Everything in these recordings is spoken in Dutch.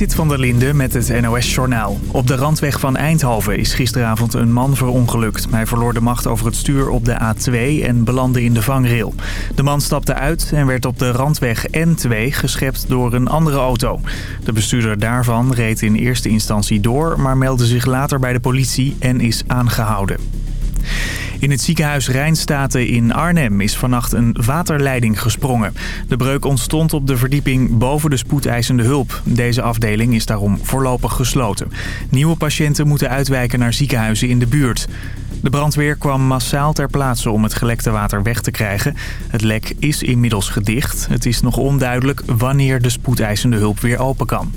Zit van der Linde met het NOS-journaal. Op de randweg van Eindhoven is gisteravond een man verongelukt. Hij verloor de macht over het stuur op de A2 en belandde in de vangrail. De man stapte uit en werd op de randweg N2 geschept door een andere auto. De bestuurder daarvan reed in eerste instantie door... maar meldde zich later bij de politie en is aangehouden. In het ziekenhuis Rijnstaten in Arnhem is vannacht een waterleiding gesprongen. De breuk ontstond op de verdieping boven de spoedeisende hulp. Deze afdeling is daarom voorlopig gesloten. Nieuwe patiënten moeten uitwijken naar ziekenhuizen in de buurt. De brandweer kwam massaal ter plaatse om het gelekte water weg te krijgen. Het lek is inmiddels gedicht. Het is nog onduidelijk wanneer de spoedeisende hulp weer open kan.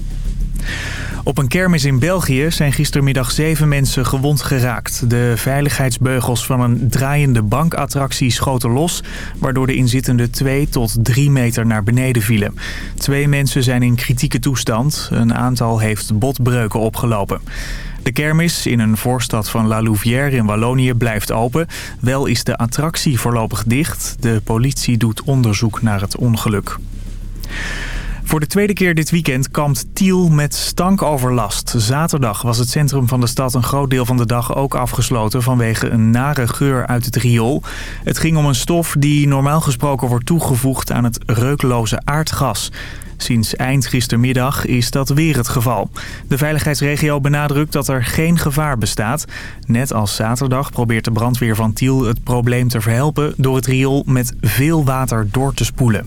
Op een kermis in België zijn gistermiddag zeven mensen gewond geraakt. De veiligheidsbeugels van een draaiende bankattractie schoten los... waardoor de inzittenden twee tot drie meter naar beneden vielen. Twee mensen zijn in kritieke toestand. Een aantal heeft botbreuken opgelopen. De kermis in een voorstad van La Louvière in Wallonië blijft open. Wel is de attractie voorlopig dicht. De politie doet onderzoek naar het ongeluk. Voor de tweede keer dit weekend kampt Tiel met stankoverlast. Zaterdag was het centrum van de stad een groot deel van de dag ook afgesloten... vanwege een nare geur uit het riool. Het ging om een stof die normaal gesproken wordt toegevoegd aan het reukloze aardgas. Sinds eind gistermiddag is dat weer het geval. De veiligheidsregio benadrukt dat er geen gevaar bestaat. Net als zaterdag probeert de brandweer van Tiel het probleem te verhelpen... door het riool met veel water door te spoelen.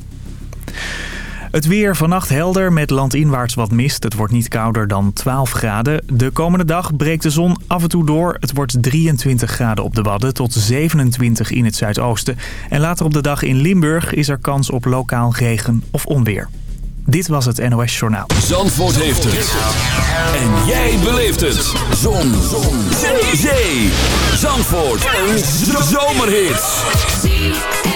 Het weer vannacht helder met landinwaarts wat mist. Het wordt niet kouder dan 12 graden. De komende dag breekt de zon af en toe door. Het wordt 23 graden op de Wadden tot 27 in het zuidoosten. En later op de dag in Limburg is er kans op lokaal regen of onweer. Dit was het NOS Journaal. Zandvoort heeft het. En jij beleeft het. Zon. zon. Zee. Zandvoort. Een zomerhit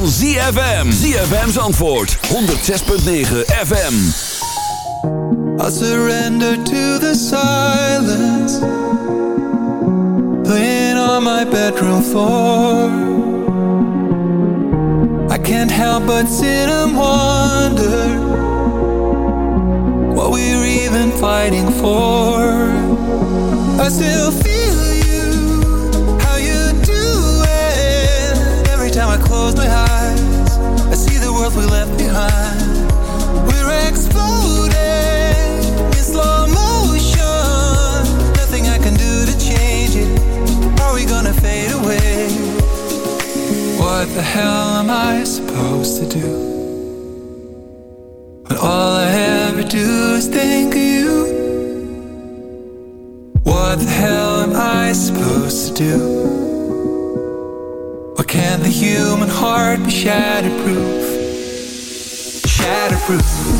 Van ZFM. ZFM's antwoord, 106.9 FM. I surrender to the silence. Playing on my bedroom floor. I can't help but sit and wonder. What we're even fighting for. I still feel What the hell am I supposed to do? When all I ever do is think of you What the hell am I supposed to do? can the human heart be shatterproof? Shatterproof.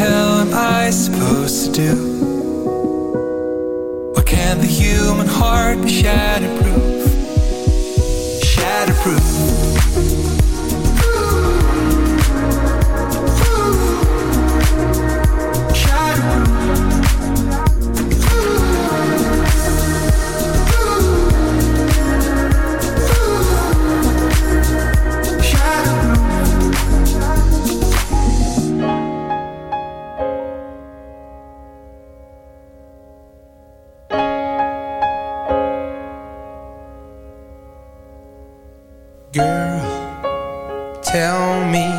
hell am I supposed to do? Can the human heart be shatterproof? Shatterproof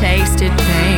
Tasted pain.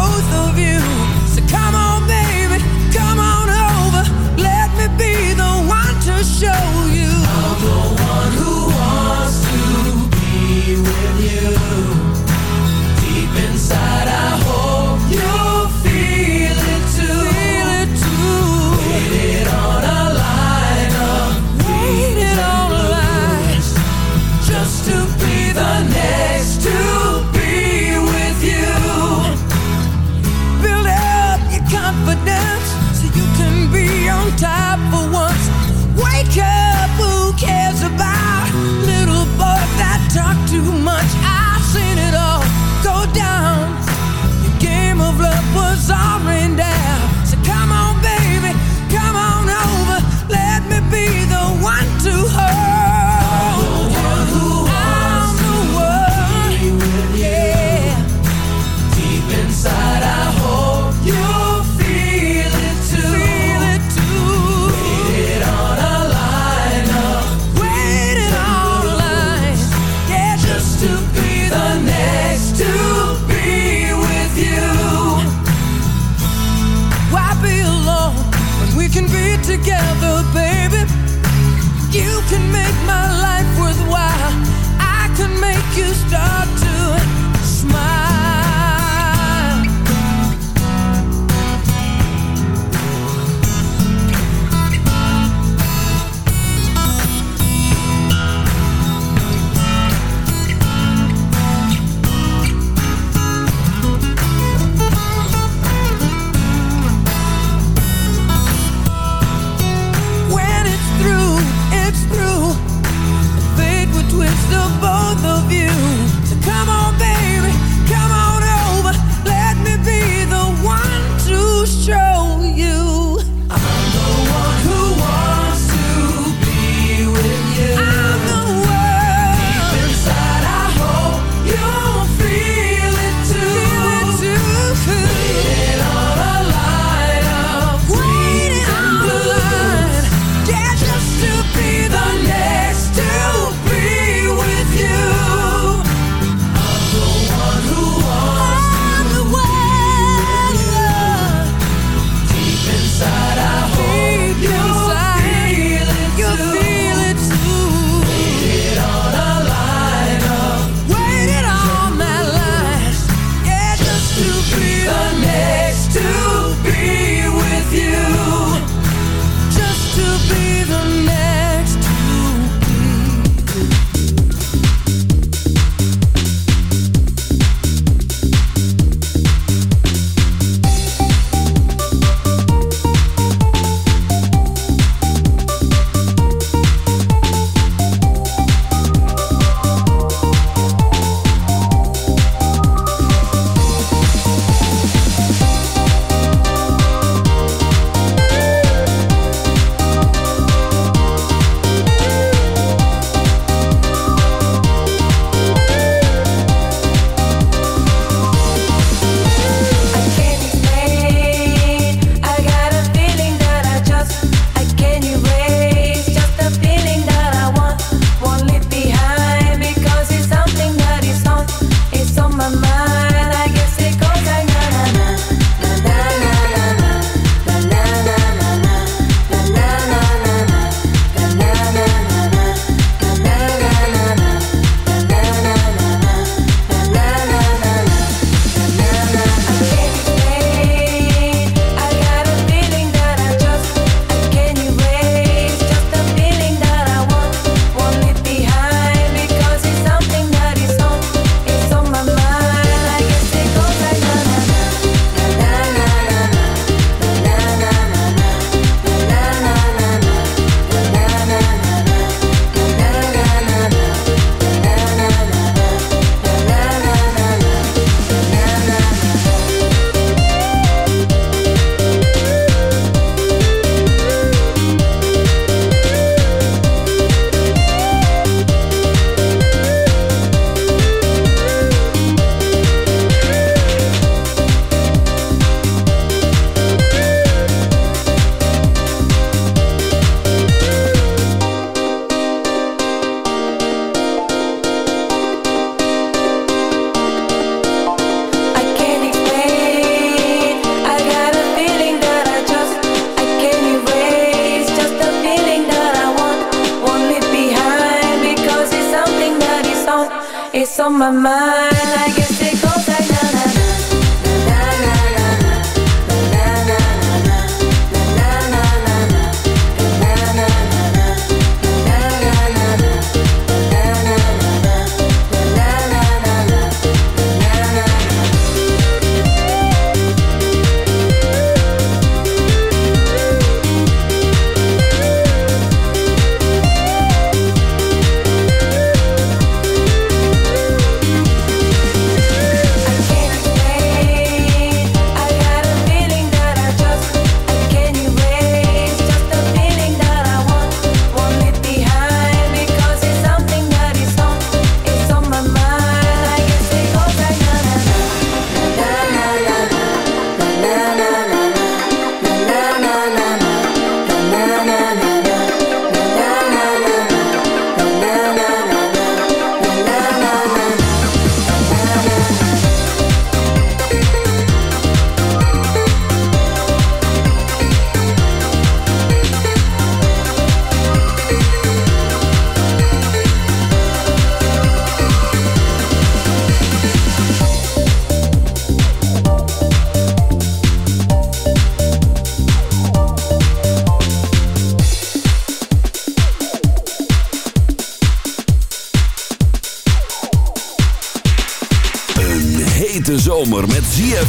Both of you. So come on,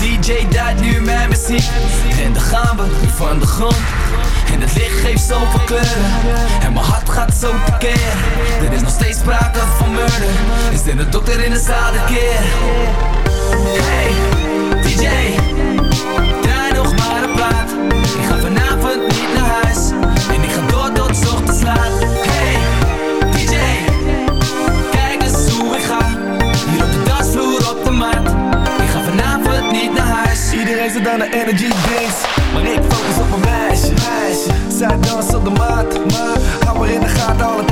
DJ duidt nu mijn muziek En dan gaan we van de grond. En het licht geeft zoveel kleuren. En mijn hart gaat zo tekeer Er is nog steeds sprake van murder. Is dit een dokter in de zaal een keer? Hey, DJ Draai nog maar een plaat. Ik ga vanavond niet naar huis. reizen dan de energy drinks Maar ik focus op een meisje. Zij dansen op de maat, maar hou me in de gaten al een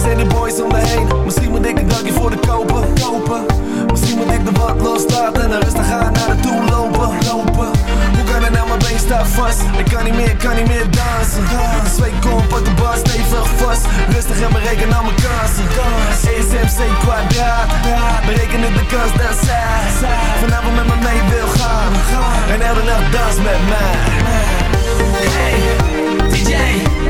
Shorties en die boys om me heen. Misschien moet ik een dankje voor de kopen, kopen. Misschien moet ik de wat loslaten En dan rustig gaan naar de toe lopen, lopen. Hoe kan het nou, mijn been staat vast? Ik kan niet meer, kan niet meer dansen. Twee kom, pak de bas, stevig vast. Rustig en bereken aan mijn kansen. ESMC kwadraat. Bereken ik de kans dat zij Vanavond met me mee wil gaan. En elke nacht dans met mij. Hey, DJ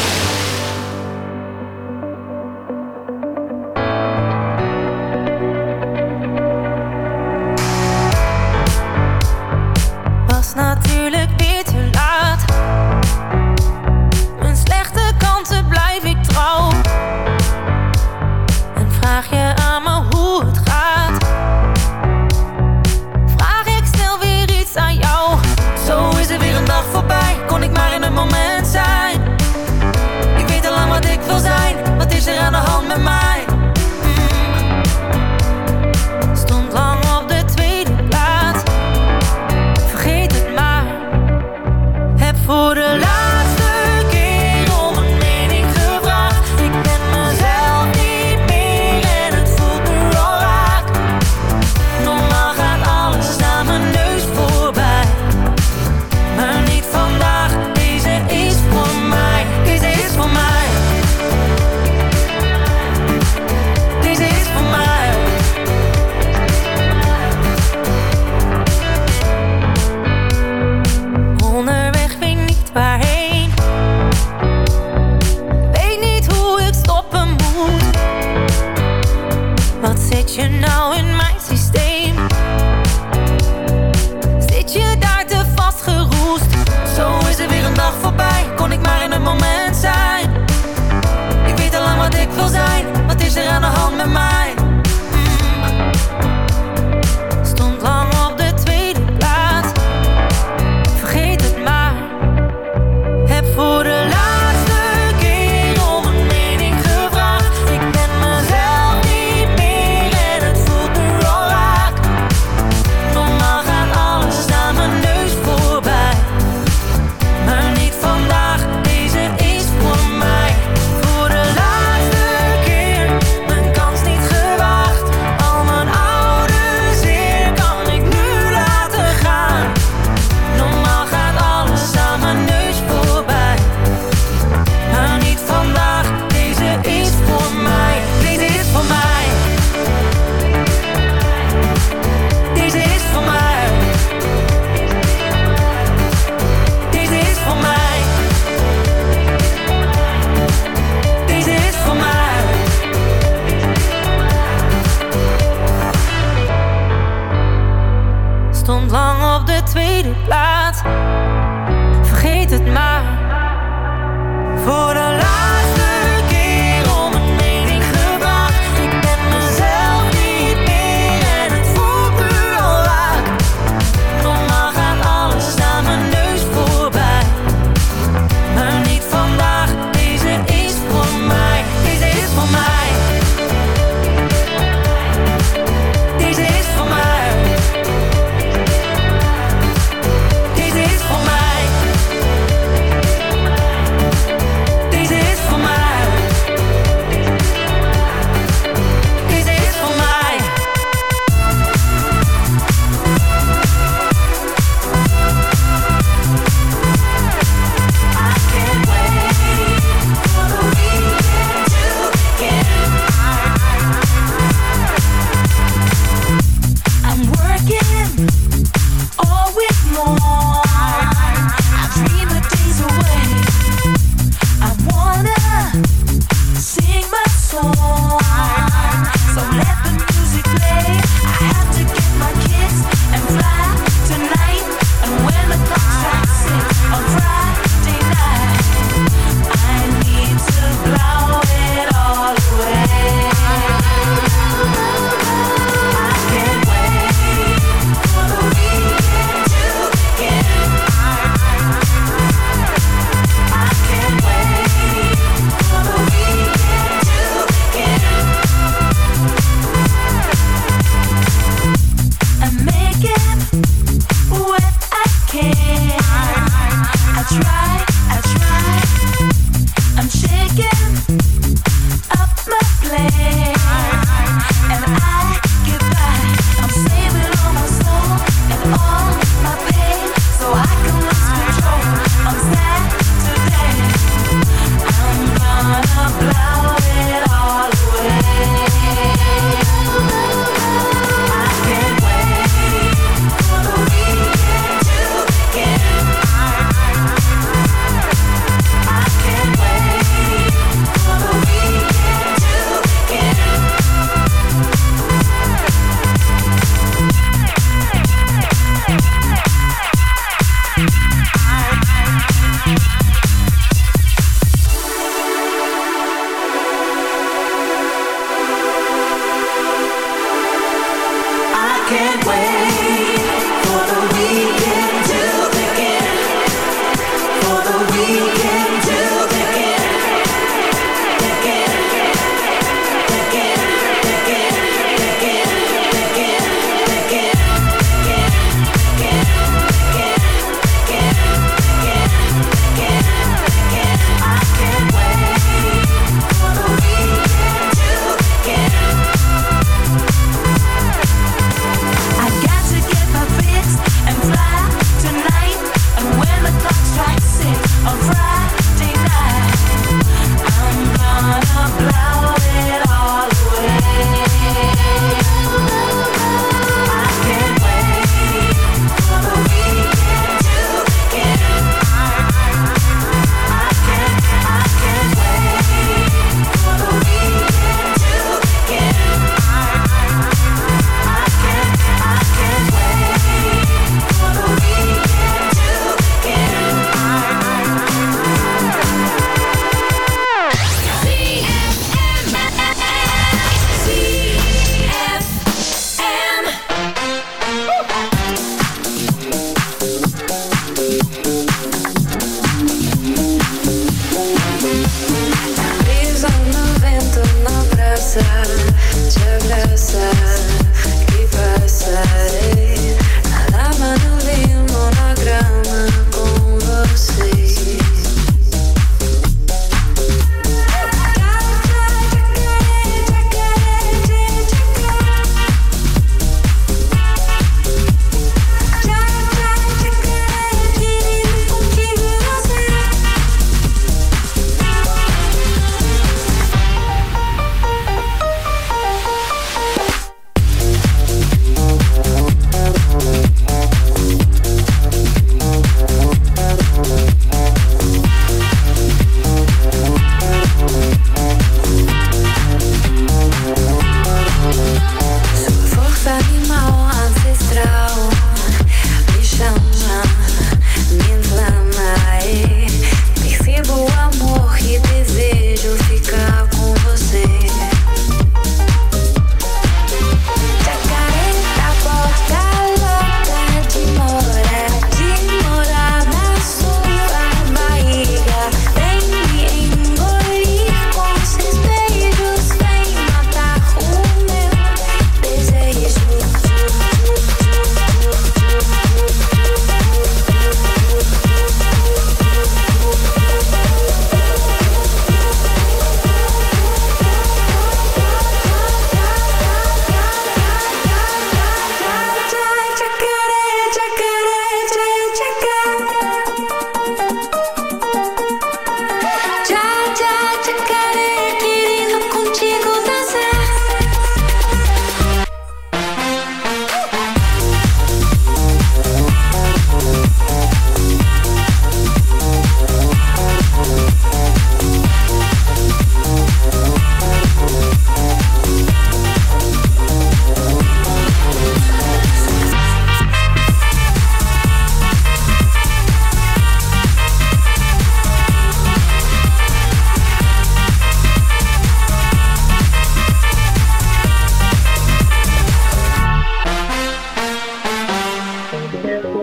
Thank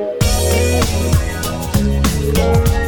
you.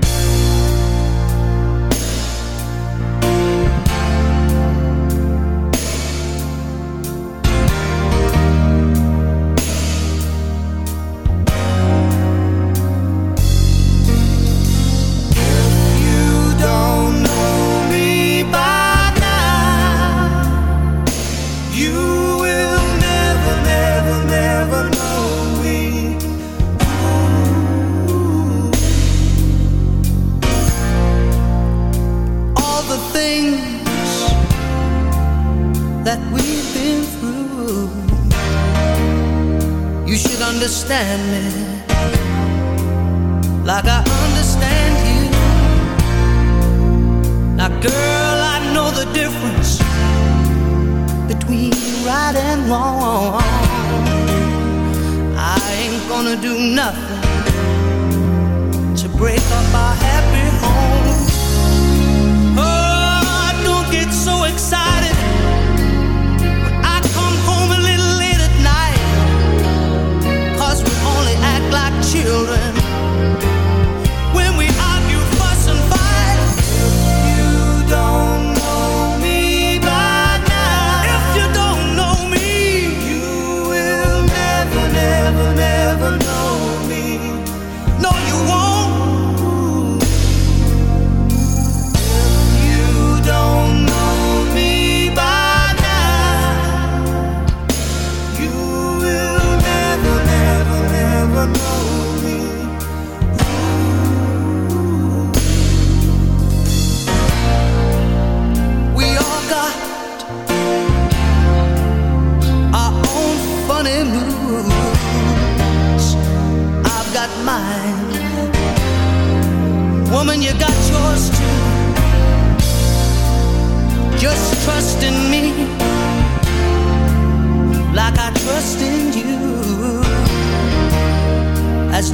understand me.